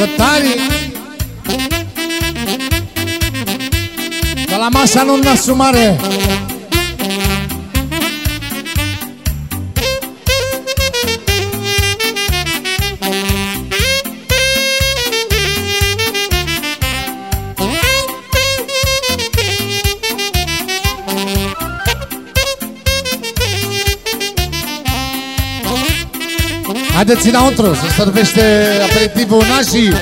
Cătare De la masa nu nasul Haideți înăuntru, să servește aperitivul nașii